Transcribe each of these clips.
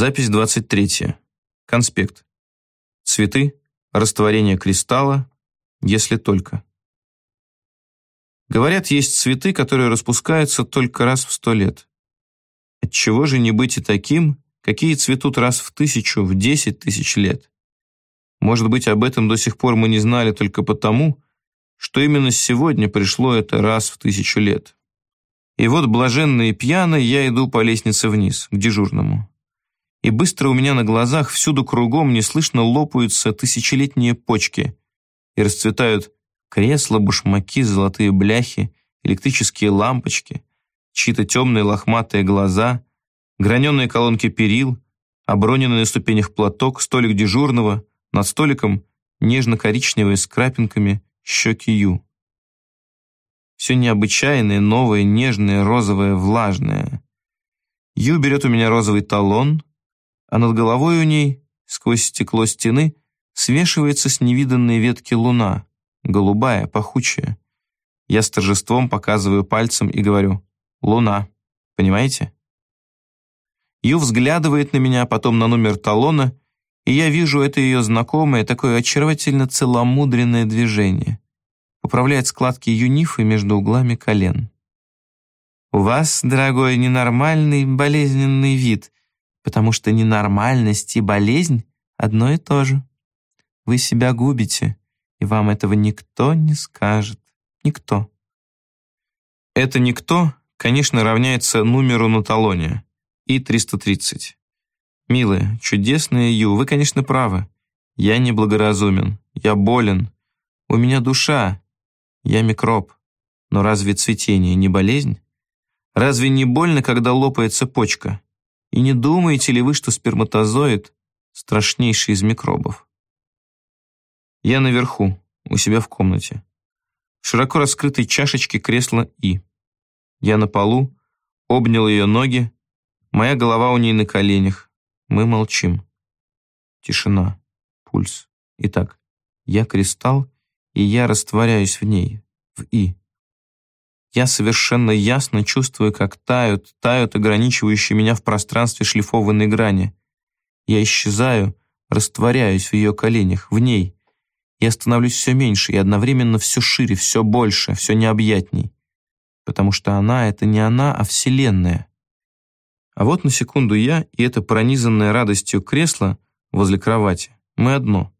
Запись 23. Конспект. Цветы, растворение кристалла, если только. Говорят, есть цветы, которые распускаются только раз в сто лет. Отчего же не быть и таким, какие цветут раз в тысячу, в десять тысяч лет? Может быть, об этом до сих пор мы не знали только потому, что именно сегодня пришло это раз в тысячу лет. И вот, блаженный и пьяный, я иду по лестнице вниз, к дежурному. И быстро у меня на глазах всюду кругом неслышно лопаются тысячелетние почки и расцветают кресла, башмаки, золотые бляхи, электрические лампочки, чьи-то темные лохматые глаза, граненые колонки перил, оброненный на ступенях платок, столик дежурного, над столиком нежно-коричневые с крапинками щеки Ю. Все необычайное, новое, нежное, розовое, влажное. Ю берет у меня розовый талон, а над головой у ней, сквозь стекло стены, свешивается с невиданной ветки луна, голубая, пахучая. Я с торжеством показываю пальцем и говорю «Луна». Понимаете? Ю взглядывает на меня, потом на номер талона, и я вижу это ее знакомое, такое очаровательно целомудренное движение поправляет складки юнифы между углами колен. «У вас, дорогой, ненормальный болезненный вид, потому что ненормальность и болезнь одно и то же. Вы себя губите, и вам этого никто не скажет. Никто». Это «никто», конечно, равняется номеру на талоне, И-330. Милая, чудесная Ю, вы, конечно, правы. Я неблагоразумен, я болен. У меня душа, я микроб. Но разве цветение не болезнь? Разве не больно, когда лопается почка? И не думаете ли вы, что сперматозоид страшнейший из микробов? Я наверху, у себя в комнате. В широко раскрытой чашечке кресла И. Я на полу, обнял ее ноги, моя голова у ней на коленях. Мы молчим. Тишина, пульс. Итак, я кристалл, и я растворяюсь в ней, в И. Я совершенно ясно чувствую, как тают, тают ограничивающие меня в пространстве шлифованные грани. Я исчезаю, растворяюсь в ее коленях, в ней. Я становлюсь все меньше и одновременно все шире, все больше, все необъятней. Потому что она — это не она, а Вселенная. А вот на секунду я и это пронизанное радостью кресло возле кровати. Мы одно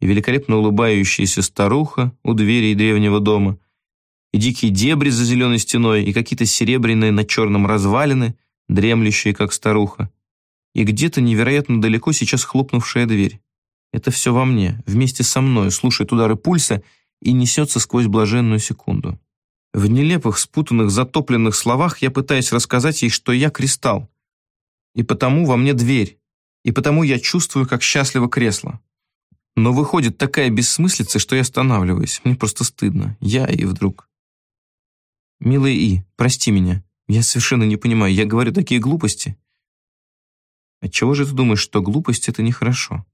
и великолепно улыбающаяся старуха у дверей древнего дома, и дикие дебри за зеленой стеной, и какие-то серебряные на черном развалины, дремлющие, как старуха, и где-то невероятно далеко сейчас хлопнувшая дверь. Это все во мне, вместе со мной, слушает удары пульса и несется сквозь блаженную секунду. В нелепых, спутанных, затопленных словах я пытаюсь рассказать ей, что я кристалл. И потому во мне дверь. И потому я чувствую, как счастливо кресло. Но выходит такая бессмыслица, что я останавливаюсь. Мне просто стыдно. Я и вдруг. Милая И, прости меня. Я совершенно не понимаю. Я говорю такие глупости. Отчего же ты думаешь, что глупость — это нехорошо?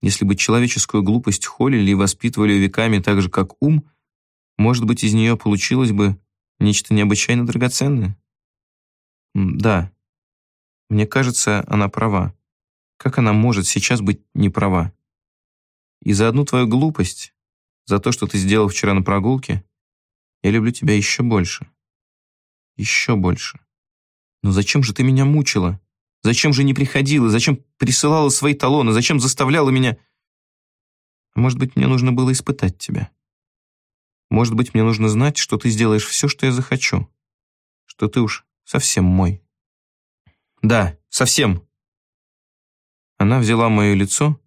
Если бы человеческую глупость холили и воспитывали веками так же, как ум, может быть, из нее получилось бы нечто необычайно драгоценное? Да. Мне кажется, она права. Как она может сейчас быть не права? И за одну твою глупость, за то, что ты сделал вчера на прогулке, я люблю тебя еще больше. Еще больше. Но зачем же ты меня мучила? Зачем же не приходила? Зачем присылала свои талоны? Зачем заставляла меня... А может быть, мне нужно было испытать тебя? Может быть, мне нужно знать, что ты сделаешь все, что я захочу. Что ты уж совсем мой. Да, совсем. Она взяла мое лицо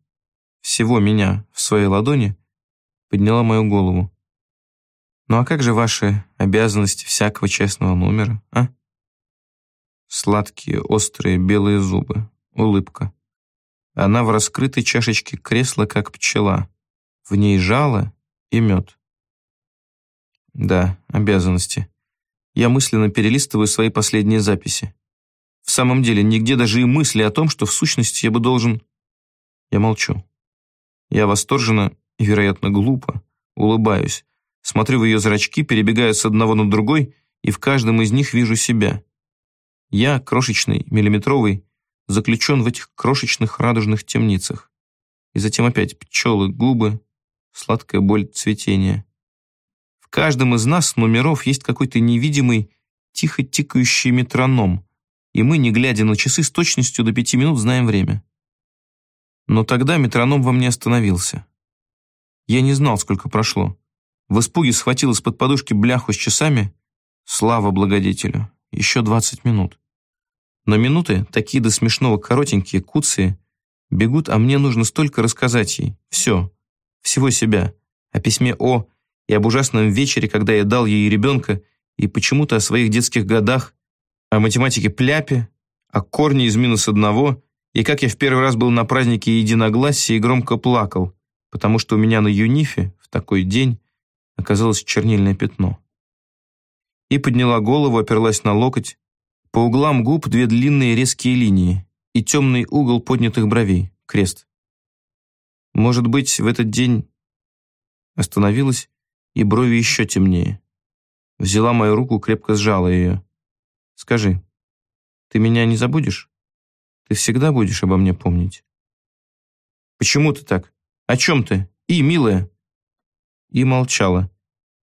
всего меня в своей ладони, подняла мою голову. «Ну а как же ваши обязанности всякого честного номера, а?» Сладкие, острые, белые зубы, улыбка. Она в раскрытой чашечке кресла, как пчела. В ней жало и мед. Да, обязанности. Я мысленно перелистываю свои последние записи. В самом деле, нигде даже и мысли о том, что в сущности я бы должен... Я молчу. Я восторженно и, вероятно, глупо улыбаюсь, смотрю в ее зрачки, перебегаю с одного на другой, и в каждом из них вижу себя. Я, крошечный, миллиметровый, заключен в этих крошечных радужных темницах. И затем опять пчелы, губы, сладкая боль цветения. В каждом из нас номеров есть какой-то невидимый, тихо тикающий метроном, и мы, не глядя на часы, с точностью до пяти минут знаем время. Но тогда метроном во мне остановился. Я не знал, сколько прошло. В испуге схватил из-под подушки бляху с часами. Слава благодетелю. Еще двадцать минут. Но минуты, такие до смешного коротенькие, куцые, бегут, а мне нужно столько рассказать ей. Все. Всего себя. О письме О и об ужасном вечере, когда я дал ей ребенка, и почему-то о своих детских годах, о математике Пляпе, о корне из минус одного, и как я в первый раз был на празднике единогласия и громко плакал, потому что у меня на юнифе в такой день оказалось чернильное пятно. И подняла голову, оперлась на локоть. По углам губ две длинные резкие линии и темный угол поднятых бровей, крест. Может быть, в этот день остановилась, и брови еще темнее. Взяла мою руку, крепко сжала ее. «Скажи, ты меня не забудешь? Ты всегда будешь обо мне помнить?» «Почему ты так? О чем ты? И, милая?» И молчала,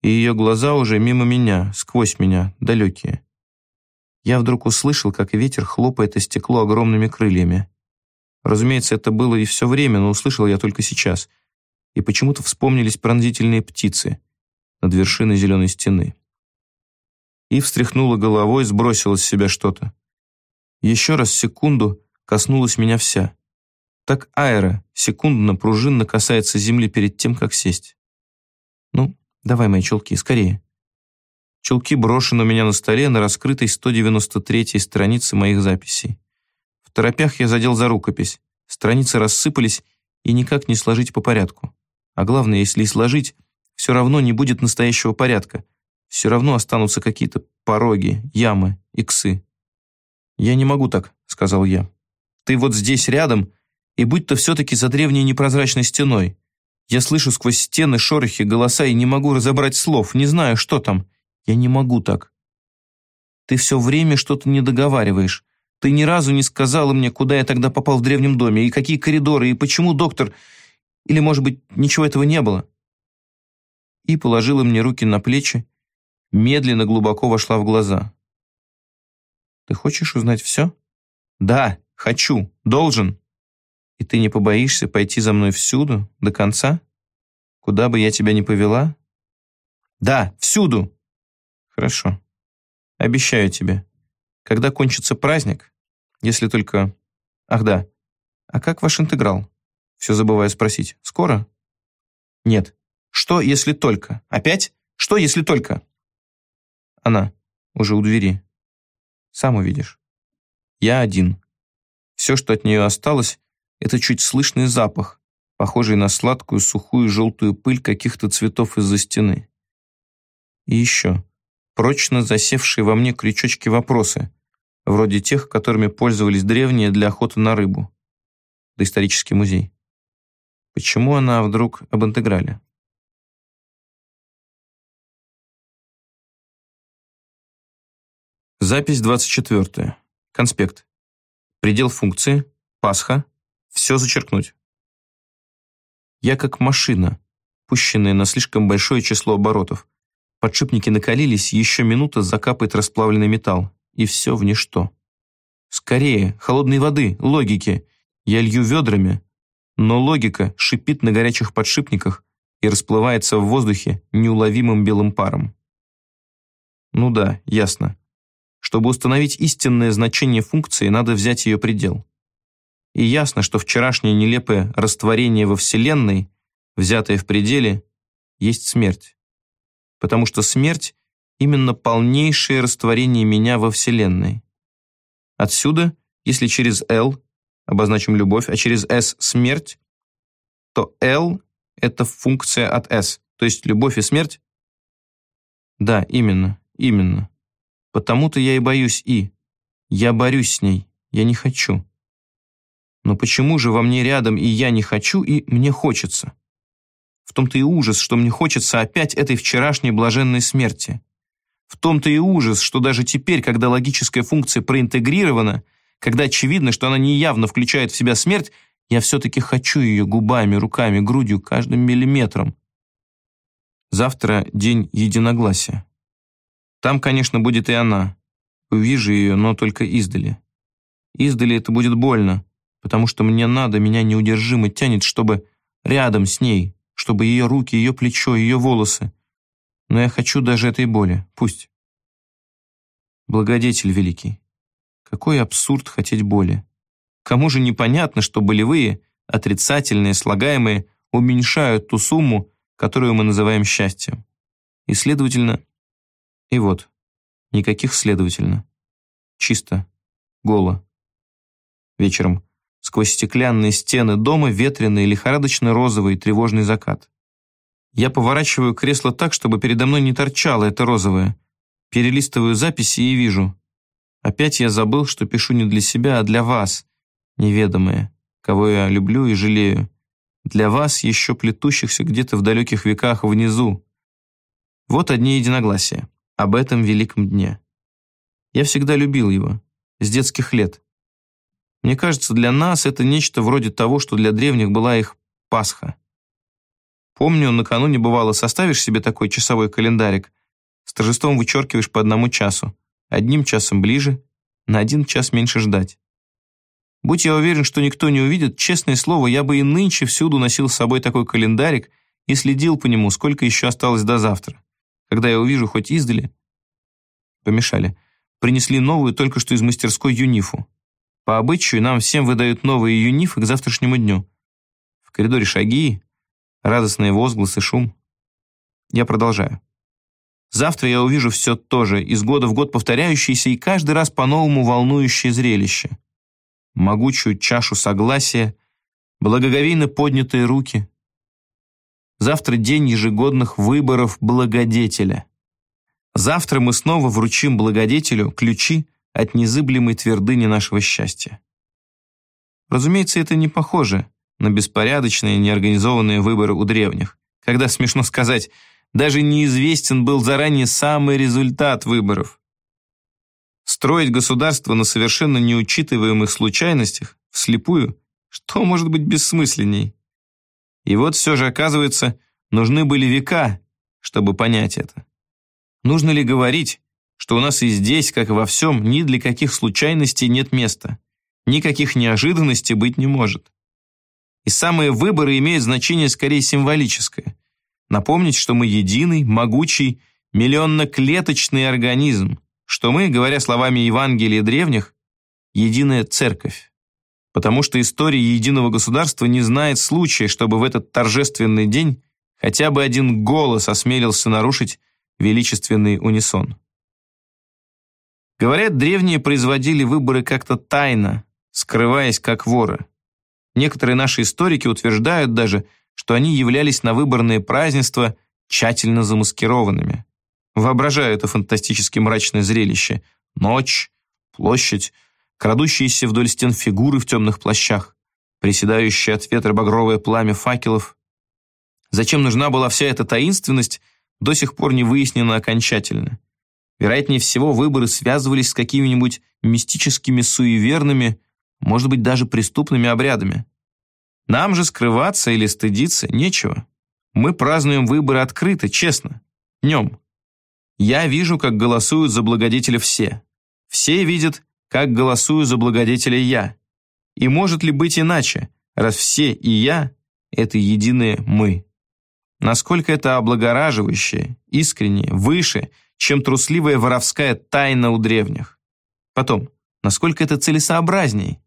и ее глаза уже мимо меня, сквозь меня, далекие. Я вдруг услышал, как ветер хлопает о стекло огромными крыльями. Разумеется, это было и все время, но услышал я только сейчас. И почему-то вспомнились пронзительные птицы над вершиной зеленой стены и встряхнула головой, сбросила с себя что-то. Еще раз секунду коснулась меня вся. Так аэро секундно-пружинно касается земли перед тем, как сесть. Ну, давай мои чулки, скорее. Чулки брошены у меня на столе на раскрытой 193-й странице моих записей. В торопях я задел за рукопись. Страницы рассыпались и никак не сложить по порядку. А главное, если и сложить, все равно не будет настоящего порядка все равно останутся какие-то пороги, ямы, иксы. «Я не могу так», — сказал я. «Ты вот здесь рядом, и будь-то все-таки за древней непрозрачной стеной. Я слышу сквозь стены шорохи, голоса и не могу разобрать слов, не знаю, что там. Я не могу так. Ты все время что-то не договариваешь. Ты ни разу не сказала мне, куда я тогда попал в древнем доме, и какие коридоры, и почему доктор... Или, может быть, ничего этого не было?» И положила мне руки на плечи, медленно глубоко вошла в глаза. «Ты хочешь узнать все?» «Да, хочу, должен. И ты не побоишься пойти за мной всюду, до конца? Куда бы я тебя ни повела?» «Да, всюду!» «Хорошо. Обещаю тебе. Когда кончится праздник, если только... Ах да, а как ваш интеграл?» Все забываю спросить. «Скоро?» «Нет. Что, если только? Опять? Что, если только?» Она уже у двери. Сам увидишь. Я один. Все, что от нее осталось, это чуть слышный запах, похожий на сладкую, сухую, желтую пыль каких-то цветов из-за стены. И еще прочно засевшие во мне крючочки вопросы, вроде тех, которыми пользовались древние для охоты на рыбу. Доисторический музей. Почему она вдруг об интеграле? Запись 24. Конспект. Предел функции. Пасха. Все зачеркнуть. Я как машина, пущенная на слишком большое число оборотов. Подшипники накалились, еще минута закапает расплавленный металл. И все в ничто. Скорее, холодной воды, логики. Я лью ведрами, но логика шипит на горячих подшипниках и расплывается в воздухе неуловимым белым паром. Ну да, ясно. Чтобы установить истинное значение функции, надо взять ее предел. И ясно, что вчерашнее нелепое растворение во Вселенной, взятое в пределе, есть смерть. Потому что смерть — именно полнейшее растворение меня во Вселенной. Отсюда, если через L обозначим любовь, а через S — смерть, то L — это функция от S, то есть любовь и смерть? Да, именно, именно. Потому-то я и боюсь И. Я борюсь с ней. Я не хочу. Но почему же во мне рядом и я не хочу, и мне хочется? В том-то и ужас, что мне хочется опять этой вчерашней блаженной смерти. В том-то и ужас, что даже теперь, когда логическая функция проинтегрирована, когда очевидно, что она неявно включает в себя смерть, я все-таки хочу ее губами, руками, грудью, каждым миллиметром. Завтра день единогласия. Там, конечно, будет и она. Увижу ее, но только издали. Издали это будет больно, потому что мне надо, меня неудержимо тянет, чтобы рядом с ней, чтобы ее руки, ее плечо, ее волосы. Но я хочу даже этой боли. Пусть. Благодетель великий. Какой абсурд хотеть боли. Кому же непонятно, что болевые, отрицательные, слагаемые уменьшают ту сумму, которую мы называем счастьем. И следовательно... И вот, никаких следовательно. Чисто, голо. Вечером сквозь стеклянные стены дома ветреный, лихорадочно-розовый тревожный закат. Я поворачиваю кресло так, чтобы передо мной не торчало это розовое. Перелистываю записи и вижу. Опять я забыл, что пишу не для себя, а для вас, неведомые, кого я люблю и жалею. Для вас, еще плетущихся где-то в далеких веках внизу. Вот одни единогласия об этом великом дне. Я всегда любил его, с детских лет. Мне кажется, для нас это нечто вроде того, что для древних была их Пасха. Помню, накануне бывало, составишь себе такой часовой календарик, с торжеством вычеркиваешь по одному часу, одним часом ближе, на один час меньше ждать. Будь я уверен, что никто не увидит, честное слово, я бы и нынче всюду носил с собой такой календарик и следил по нему, сколько еще осталось до завтра. Когда я увижу хоть издали... Помешали. Принесли новую только что из мастерской юнифу. По обычаю нам всем выдают новые юнифы к завтрашнему дню. В коридоре шаги, радостные возгласы, шум. Я продолжаю. Завтра я увижу все то же, из года в год повторяющееся и каждый раз по-новому волнующее зрелище могучую чашу согласия, благоговейно поднятые руки. Завтра день ежегодных выборов благодетеля. Завтра мы снова вручим благодетелю ключи от незыблемой твердыни нашего счастья. Разумеется, это не похоже на беспорядочные, неорганизованные выборы у древних, когда, смешно сказать, даже неизвестен был заранее самый результат выборов. Строить государство на совершенно неучитываемых случайностях, вслепую, что может быть бессмысленней? И вот все же, оказывается, нужны были века, чтобы понять это. Нужно ли говорить, что у нас и здесь, как и во всем, ни для каких случайностей нет места, никаких неожиданностей быть не может? И самые выборы имеют значение скорее символическое. Напомнить, что мы единый, могучий, миллионноклеточный организм, что мы, говоря словами Евангелия древних, единая церковь. Потому что история единого государства не знает случая, чтобы в этот торжественный день хотя бы один голос осмелился нарушить величественный унисон. Говорят, древние производили выборы как-то тайно, скрываясь как воры. Некоторые наши историки утверждают даже, что они являлись на выборные празднества тщательно замаскированными. Воображаю это фантастически мрачное зрелище. Ночь, площадь, крадущиеся вдоль стен фигуры в темных плащах, приседающее от ветра багровое пламя факелов. Зачем нужна была вся эта таинственность, до сих пор не выяснено окончательно. Вероятнее всего, выборы связывались с какими-нибудь мистическими суеверными, может быть, даже преступными обрядами. Нам же скрываться или стыдиться нечего. Мы празднуем выборы открыто, честно, днем. Я вижу, как голосуют за благодетеля все. Все видят, как голосую за благодетеля я. И может ли быть иначе, раз все и я — это единое мы? Насколько это облагораживающее, искреннее, выше, чем трусливая воровская тайна у древних? Потом, насколько это целесообразней?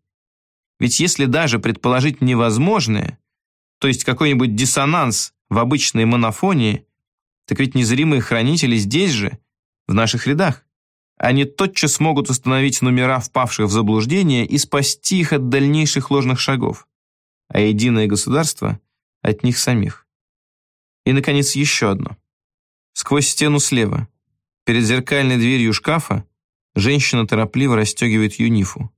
Ведь если даже предположить невозможное, то есть какой-нибудь диссонанс в обычной монофонии, так ведь незримые хранители здесь же, в наших рядах. Они тотчас смогут установить номера впавших в заблуждение и спасти их от дальнейших ложных шагов, а единое государство — от них самих. И, наконец, еще одно. Сквозь стену слева, перед зеркальной дверью шкафа, женщина торопливо расстегивает юнифу.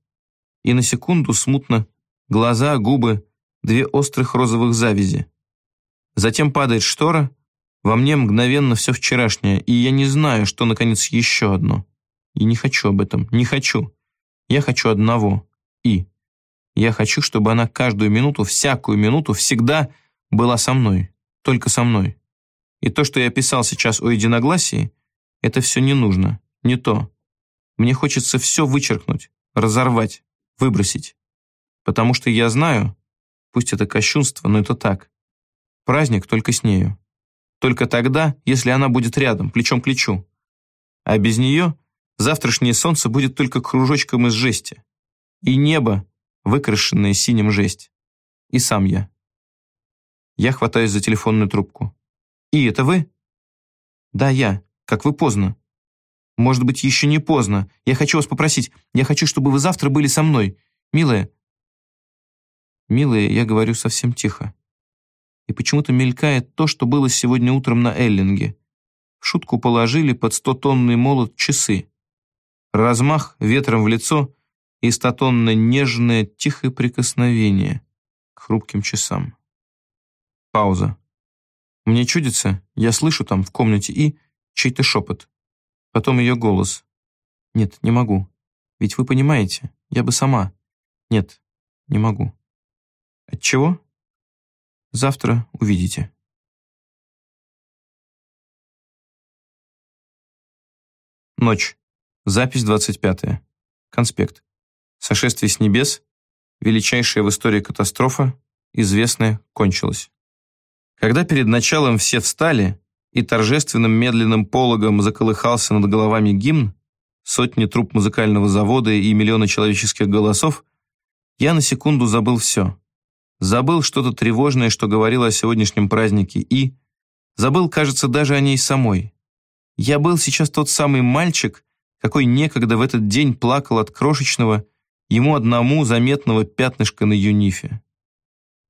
И на секунду смутно глаза, губы, две острых розовых завязи. Затем падает штора, во мне мгновенно все вчерашнее, и я не знаю, что, наконец, еще одно. И не хочу об этом, не хочу. Я хочу одного И. Я хочу, чтобы она каждую минуту, всякую минуту, всегда была со мной. Только со мной. И то, что я писал сейчас о единогласии, это все не нужно, не то. Мне хочется все вычеркнуть, разорвать, выбросить. Потому что я знаю, пусть это кощунство, но это так. Праздник только с нею. Только тогда, если она будет рядом, плечом к плечу. А без нее завтрашнее солнце будет только кружочком из жести. И небо, выкрашенное синим жесть. И сам я. Я хватаюсь за телефонную трубку. «И, это вы?» «Да, я. Как вы поздно». «Может быть, еще не поздно. Я хочу вас попросить. Я хочу, чтобы вы завтра были со мной. Милая». «Милая, я говорю совсем тихо. И почему-то мелькает то, что было сегодня утром на Эллинге. В шутку положили под стотонный молот часы. Размах ветром в лицо и стотонно нежное тихое прикосновение к хрупким часам. Пауза. Мне чудится, я слышу там, в комнате И, чей-то шепот. Потом ее голос. Нет, не могу. Ведь вы понимаете, я бы сама. Нет, не могу. Отчего? Завтра увидите. Ночь. Запись 25. Конспект. Сошествие с небес. Величайшая в истории катастрофа, известная, кончилась. Когда перед началом все встали, и торжественным медленным пологом заколыхался над головами гимн, сотни труб музыкального завода и миллионы человеческих голосов, я на секунду забыл все. Забыл что-то тревожное, что говорило о сегодняшнем празднике, и забыл, кажется, даже о ней самой. Я был сейчас тот самый мальчик, какой некогда в этот день плакал от крошечного, ему одному заметного пятнышка на юнифе.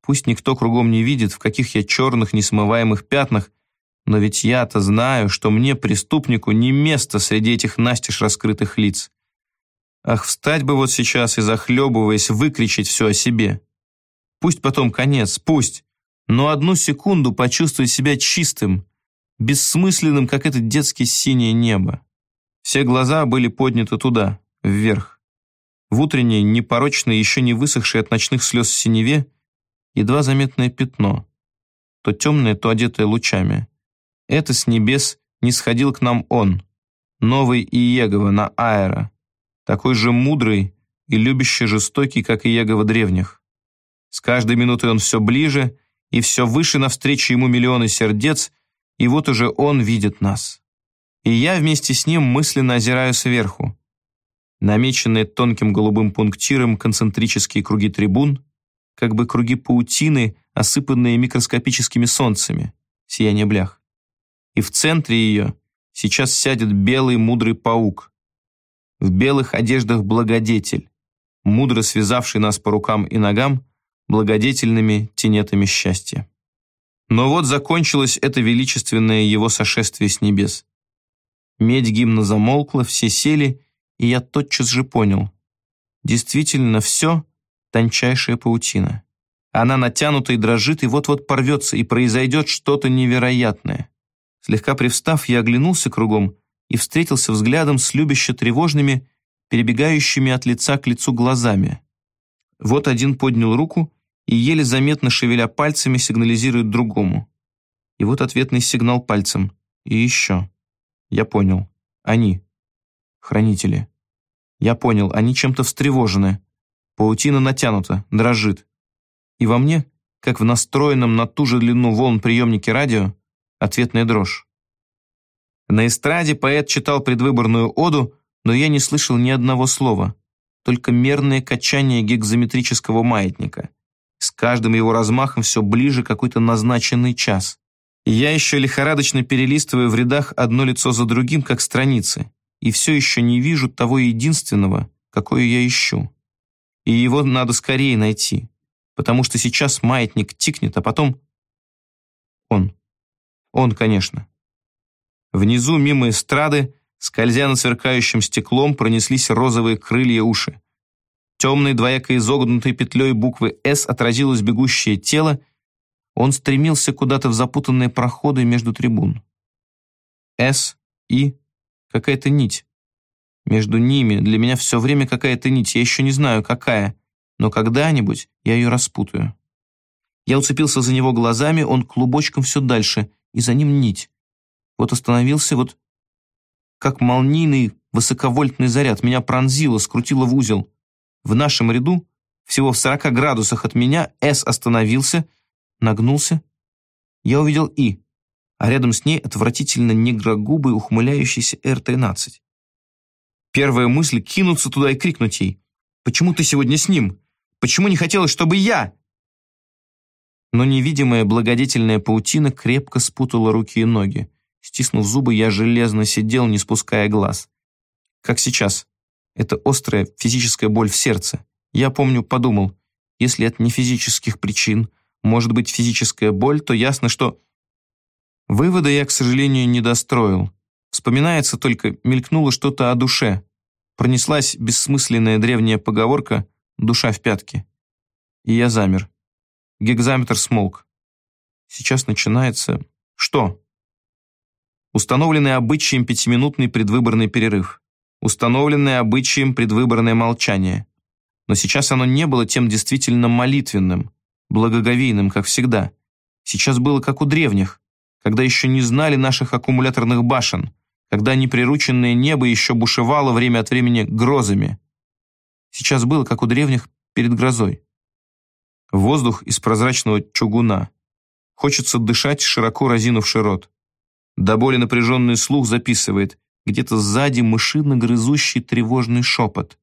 Пусть никто кругом не видит, в каких я черных несмываемых пятнах, но ведь я-то знаю, что мне, преступнику, не место среди этих настежь раскрытых лиц. Ах, встать бы вот сейчас и, захлебываясь, выкричить все о себе. Пусть потом конец, пусть, но одну секунду почувствовать себя чистым, бессмысленным, как это детское синее небо. Все глаза были подняты туда, вверх. В утренней, непорочной, еще не высохшей от ночных слез синеве, едва заметное пятно, то темное, то одетое лучами. Это с небес не сходил к нам он, новый Иегова на Аэро, такой же мудрый и любящий жестокий, как Иегова древних. С каждой минутой он все ближе, и все выше навстречу ему миллионы сердец, и вот уже он видит нас. И я вместе с ним мысленно озираю сверху. Намеченные тонким голубым пунктиром концентрические круги трибун, как бы круги паутины, осыпанные микроскопическими солнцами, сияние блях. И в центре ее сейчас сядет белый мудрый паук. В белых одеждах благодетель, мудро связавший нас по рукам и ногам благодетельными тенетами счастья. Но вот закончилось это величественное его сошествие с небес. Медь гимна замолкла, все сели, и я тотчас же понял. Действительно, все тончайшая паутина. Она натянута и дрожит, и вот-вот порвется, и произойдет что-то невероятное. Слегка привстав, я оглянулся кругом и встретился взглядом с любяще тревожными, перебегающими от лица к лицу глазами. Вот один поднял руку и, еле заметно шевеля пальцами, сигнализирует другому. И вот ответный сигнал пальцем. И еще. Я понял. Они. Хранители. Я понял, они чем-то встревожены. Паутина натянута, дрожит. И во мне, как в настроенном на ту же длину волн приемнике радио, ответная дрожь. На эстраде поэт читал предвыборную оду, но я не слышал ни одного слова, только мерное качание гекзометрического маятника. С каждым его размахом все ближе какой-то назначенный час. Я еще лихорадочно перелистываю в рядах одно лицо за другим, как страницы, и все еще не вижу того единственного, какое я ищу и его надо скорее найти, потому что сейчас маятник тикнет, а потом... Он. Он, конечно. Внизу, мимо эстрады, скользя над сверкающим стеклом, пронеслись розовые крылья уши. Темной двояко изогнутой петлей буквы «С» отразилось бегущее тело, он стремился куда-то в запутанные проходы между трибун. «С» и какая-то нить. Между ними для меня все время какая-то нить, я еще не знаю, какая. но когда-нибудь я ее распутаю. Я уцепился за него глазами, он клубочком все дальше, и за ним нить. Вот остановился, вот как молнийный высоковольтный заряд, меня пронзило, скрутило в узел. В нашем ряду, всего в 40 градусах от меня, С остановился, нагнулся. Я увидел И, а рядом с ней отвратительно негрогубый, ухмыляющийся Р-13. Первая мысль — кинуться туда и крикнуть ей. «Почему ты сегодня с ним? Почему не хотелось, чтобы я?» Но невидимая благодетельная паутина крепко спутала руки и ноги. Стиснув зубы, я железно сидел, не спуская глаз. Как сейчас. Это острая физическая боль в сердце. Я помню, подумал, если это не физических причин, может быть физическая боль, то ясно, что... Вывода я, к сожалению, не достроил. Вспоминается только, мелькнуло что-то о душе. Пронеслась бессмысленная древняя поговорка «душа в пятке». И я замер. Гекзаметр смолк. Сейчас начинается... Что? Установленный обычаем пятиминутный предвыборный перерыв. Установленное обычаем предвыборное молчание. Но сейчас оно не было тем действительно молитвенным, благоговейным, как всегда. Сейчас было как у древних, когда еще не знали наших аккумуляторных башен, когда неприрученное небо еще бушевало время от времени грозами. Сейчас было как у древних перед грозой. Воздух из прозрачного чугуна. Хочется дышать, широко разинувший рот. До боли напряженный слух записывает где-то сзади мышино грызущий тревожный шепот.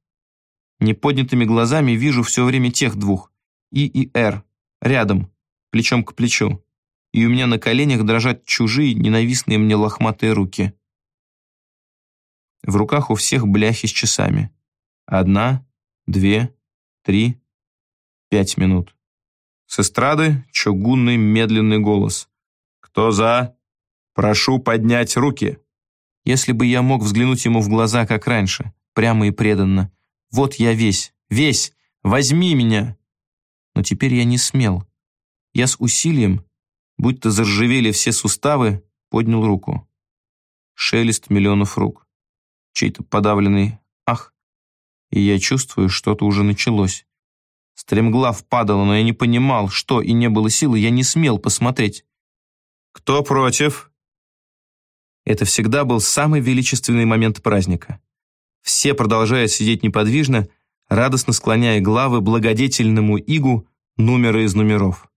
Неподнятыми глазами вижу все время тех двух, И и Р, рядом, плечом к плечу. И у меня на коленях дрожат чужие, ненавистные мне лохматые руки. В руках у всех бляхи с часами. Одна, две, три, пять минут. С эстрады чугунный медленный голос. «Кто за? Прошу поднять руки!» Если бы я мог взглянуть ему в глаза, как раньше, прямо и преданно. «Вот я весь, весь! Возьми меня!» Но теперь я не смел. Я с усилием, будто заржавели все суставы, поднял руку. Шелест миллионов рук чей-то подавленный «ах», и я чувствую, что-то уже началось. Стремглав падала, но я не понимал, что, и не было силы, я не смел посмотреть. «Кто против?» Это всегда был самый величественный момент праздника. Все продолжают сидеть неподвижно, радостно склоняя главы благодетельному игу номера из номеров.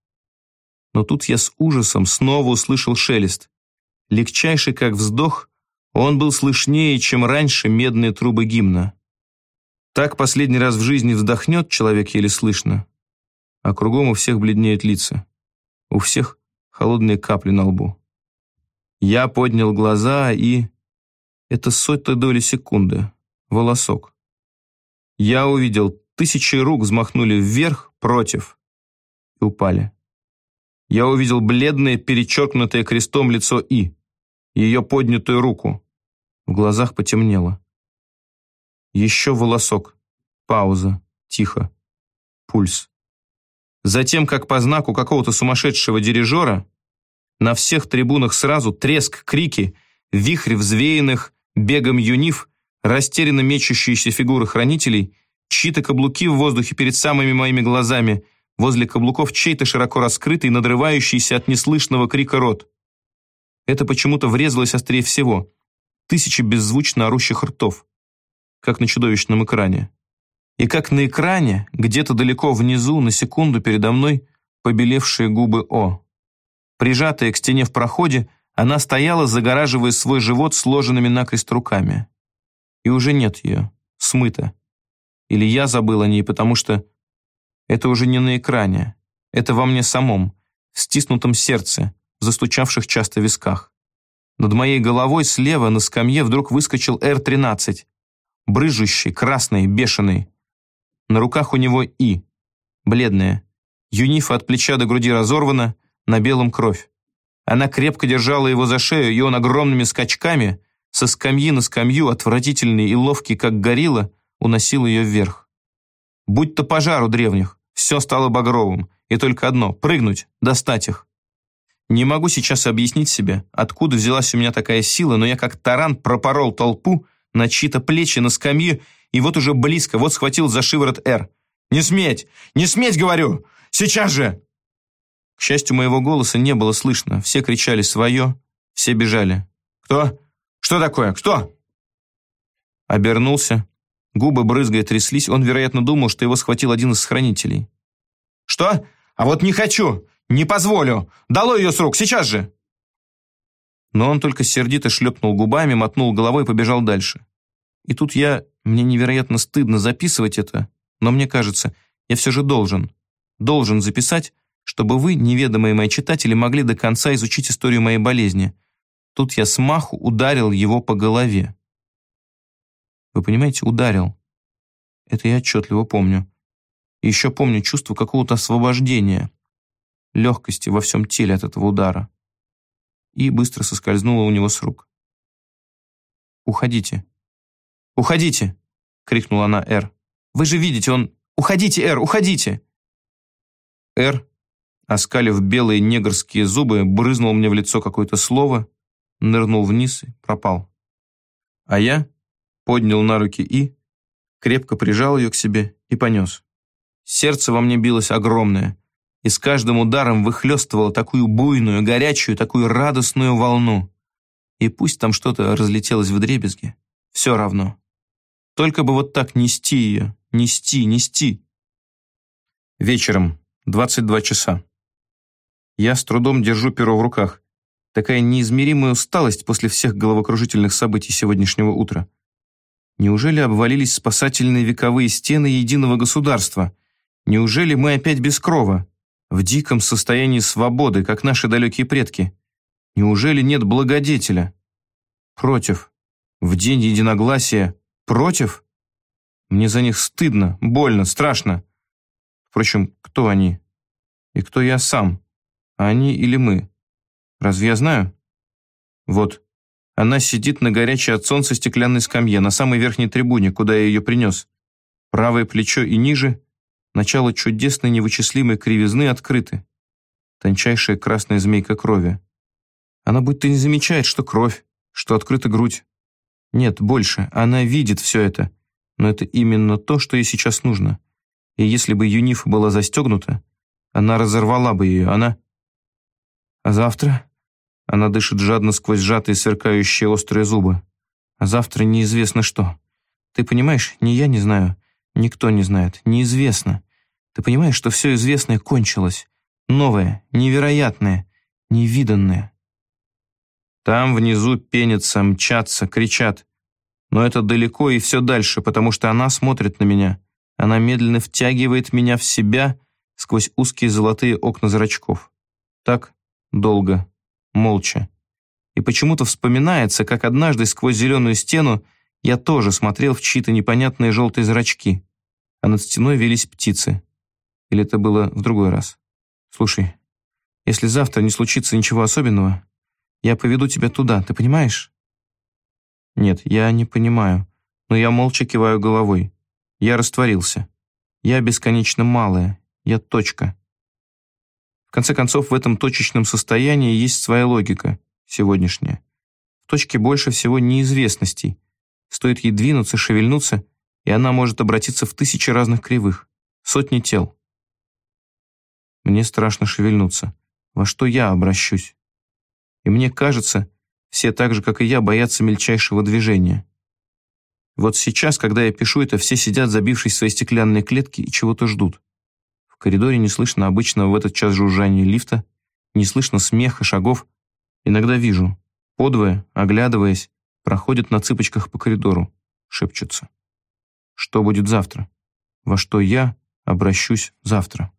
Но тут я с ужасом снова услышал шелест. Легчайший, как вздох, он был слышнее, чем раньше медные трубы гимна. Так последний раз в жизни вздохнет человек еле слышно, а кругом у всех бледнеют лица. У всех холодные капли на лбу. Я поднял глаза и... Это сотая доли секунды. Волосок. Я увидел, тысячи рук взмахнули вверх, против, и упали. Я увидел бледное, перечеркнутое крестом лицо И ее поднятую руку. В глазах потемнело. Еще волосок. Пауза. Тихо. Пульс. Затем, как по знаку какого-то сумасшедшего дирижера, на всех трибунах сразу треск, крики, вихрь взвеянных, бегом юнив, растерянно мечущиеся фигуры хранителей, чьи-то каблуки в воздухе перед самыми моими глазами, возле каблуков чей-то широко раскрытый, надрывающийся от неслышного крика рот. Это почему-то врезалось острее всего. Тысячи беззвучно орущих ртов, как на чудовищном экране. И как на экране, где-то далеко внизу, на секунду передо мной, побелевшие губы О. Прижатая к стене в проходе, она стояла, загораживая свой живот сложенными накрест руками. И уже нет ее, смыта. Или я забыл о ней, потому что это уже не на экране. Это во мне самом, в стиснутом сердце, застучавших часто висках. Над моей головой слева на скамье вдруг выскочил Р-13. Брыжущий, красный, бешеный. На руках у него И. Бледная. Юнифа от плеча до груди разорвана, на белом кровь. Она крепко держала его за шею, и он огромными скачками, со скамьи на скамью, отвратительный и ловкий, как горилла, уносил ее вверх. Будь то пожар у древних, все стало багровым, и только одно — прыгнуть, достать их. Не могу сейчас объяснить себе, откуда взялась у меня такая сила, но я как таран пропорол толпу на чьи-то плечи на скамье, и вот уже близко, вот схватил за шиворот Р. Не сметь! Не сметь, говорю! Сейчас же!» К счастью, моего голоса не было слышно. Все кричали свое, все бежали. «Кто? Что такое? Кто?» Обернулся. Губы брызгая тряслись. Он, вероятно, думал, что его схватил один из хранителей. «Что? А вот не хочу! Не позволю! Дало ее с рук! Сейчас же!» Но он только сердито шлепнул губами, мотнул головой и побежал дальше. И тут я... Мне невероятно стыдно записывать это, но мне кажется, я все же должен. Должен записать, чтобы вы, неведомые мои читатели, могли до конца изучить историю моей болезни. Тут я смаху ударил его по голове. Вы понимаете, ударил. Это я отчетливо помню. И еще помню чувство какого-то освобождения, легкости во всем теле от этого удара. И быстро соскользнуло у него с рук. «Уходите! Уходите!» — крикнула она Эр. «Вы же видите, он... Уходите, Эр, уходите!» Эр, оскалив белые негрские зубы, брызнул мне в лицо какое-то слово, нырнул вниз и пропал. А я поднял на руки И, крепко прижал ее к себе и понес. Сердце во мне билось огромное, и с каждым ударом выхлестывало такую буйную, горячую, такую радостную волну. И пусть там что-то разлетелось в дребезги, все равно. Только бы вот так нести ее, нести, нести. Вечером, 22 часа. Я с трудом держу перо в руках. Такая неизмеримая усталость после всех головокружительных событий сегодняшнего утра. Неужели обвалились спасательные вековые стены единого государства? Неужели мы опять без крова? В диком состоянии свободы, как наши далекие предки? Неужели нет благодетеля? Против. В день единогласия. Против? Мне за них стыдно, больно, страшно. Впрочем, кто они? И кто я сам? Они или мы? Разве я знаю? Вот, она сидит на горячей от солнца стеклянной скамье, на самой верхней трибуне, куда я ее принес. Правое плечо и ниже, начало чудесной невычислимой кривизны открыты. Тончайшая красная змейка крови. Она будто не замечает, что кровь, что открыта грудь. Нет, больше, она видит все это. Но это именно то, что ей сейчас нужно. И если бы Юнифа была застегнута, она разорвала бы ее, она... А завтра? Она дышит жадно сквозь сжатые сверкающие острые зубы. А завтра неизвестно что. Ты понимаешь, ни я не знаю, никто не знает, неизвестно. Ты понимаешь, что все известное кончилось. Новое, невероятное, невиданное. Там внизу пенятся, мчатся, кричат. Но это далеко и все дальше, потому что она смотрит на меня. Она медленно втягивает меня в себя сквозь узкие золотые окна зрачков. Так долго, молча. И почему-то вспоминается, как однажды сквозь зеленую стену я тоже смотрел в чьи-то непонятные желтые зрачки, а над стеной велись птицы. Или это было в другой раз? Слушай, если завтра не случится ничего особенного, я поведу тебя туда, ты понимаешь? Нет, я не понимаю, но я молча киваю головой. Я растворился. Я бесконечно малая, я точка. В конце концов, в этом точечном состоянии есть своя логика, сегодняшняя. В точке больше всего неизвестностей. Стоит ей двинуться, шевельнуться, и она может обратиться в тысячи разных кривых, сотни тел. Мне страшно шевельнуться. Во что я обращусь? И мне кажется, все так же, как и я, боятся мельчайшего движения. Вот сейчас, когда я пишу это, все сидят, забившись в свои стеклянные клетки, и чего-то ждут. В коридоре не слышно обычного в этот час жужжания лифта, не слышно смеха, шагов. Иногда вижу. Подвое, оглядываясь, проходят на цыпочках по коридору, шепчутся. Что будет завтра? Во что я обращусь завтра?